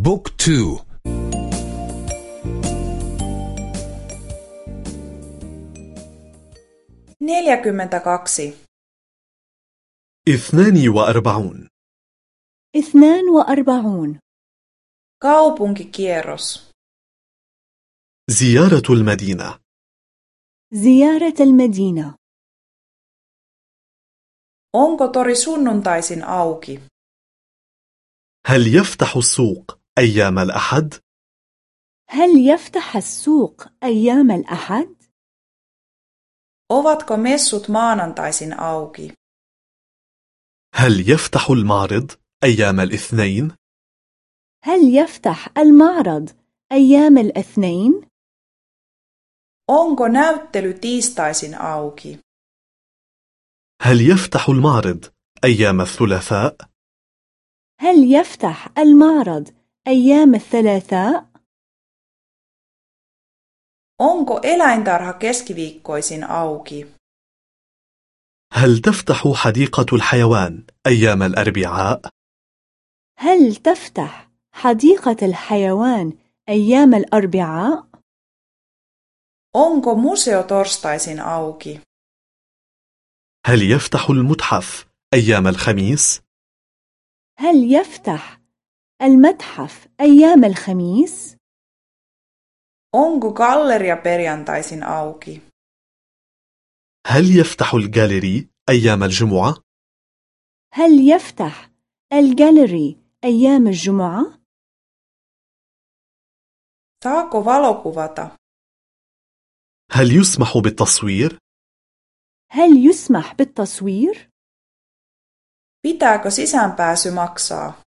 بوك تو. neljäkymmentä kaksi اثنان وأربعون. اثنان وأربعون. kaupunkikierros زيارة المدينة. زيارة المدينة. onko tori sunnuntaisin auki هل يفتح السوق؟ أيام الأحد؟ هل يفتح السوق أيام الأحد؟ ovatko messut maanantaisin auki هل يفتح المعرض أيام الاثنين؟ هل يفتح المعرض أيام الاثنين؟ onko näyttely tiistaisin auki هل يفتح المعرض أيام الثلاثاء؟ هل يفتح المعرض أيام الثلاثاء؟ onko eläintarha keskiviikkoisin auki هل تفتح حديقة الحيوان أيام الأربعاء؟ هل تفتح حديقة الحيوان أيام الأربعاء؟ onko museo torstaisin auki هل يفتح المتحف أيام الخميس؟ هل يفتح المتحف أيام الخميس؟ onko galleria perjantaisin auki هل يفتح الجاليري أيام الجمعة؟ هل يفتح الجاليري أيام الجمعة؟ saako valokuvata هل يسمح بالتصوير؟ هل يسمح بالتصوير؟ pitääkö sisäänpääsy maksaa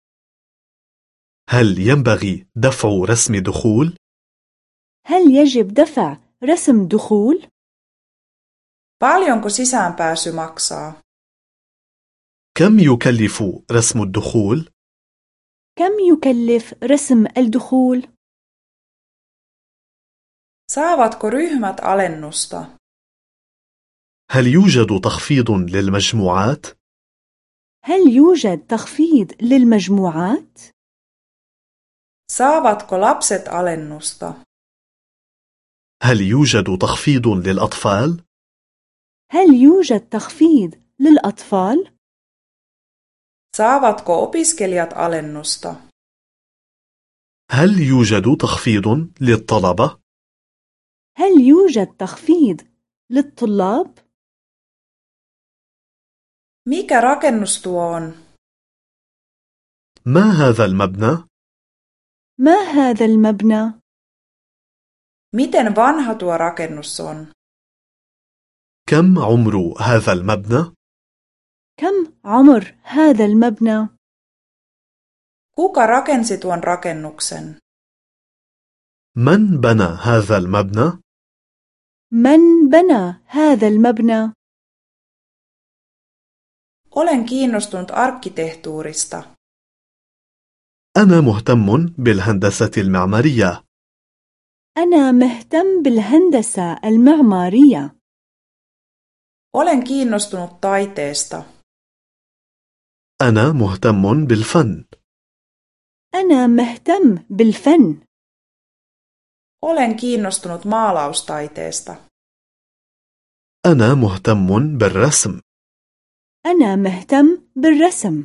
هل ينبغي دفع رسم دخول؟ هل يجب دفع رسم دخول؟ paljonko sisäänpääsy maksaa كم يكلف رسم الدخول؟ كم يكلف رسم الدخول؟ saavatko ryhmät alennusta هل يوجد تخفيض للمجموعات؟ هل يوجد تخفيض للمجموعات؟ Saavatko lapset alennusta هل يوجد تخفيض للأطفال؟ هل يوجد تخفيض للأطفال؟ saavatko opiskelijat alennusta هل يوجد تخفيض للطلبة؟ هل يوجد تخفيض للطلاب؟ mikä rakennus tuo on ما هذا المبنى؟ ما هذا المبنى؟ miten vanha tuo rakennus on كم عمر هذا المبنى؟ كم عمر هذا المبنى؟ kuka rakensi tuon rakennuksen من بنى هذا المبنى؟ من بنى هذا المبنى؟ olen kiinnostunut arkkitehtuurista أنا مهتم بالهندسة المعمارية. أنا مهتم بالهندسة المعمارية. Olen kiinnostunut taiteesta. أنا مهتم بالفن. أنا مهتم بالفن. Olen kiinnostunut maalaustaiteesta. أنا مهتم بالرسم. أنا مهتم بالرسم.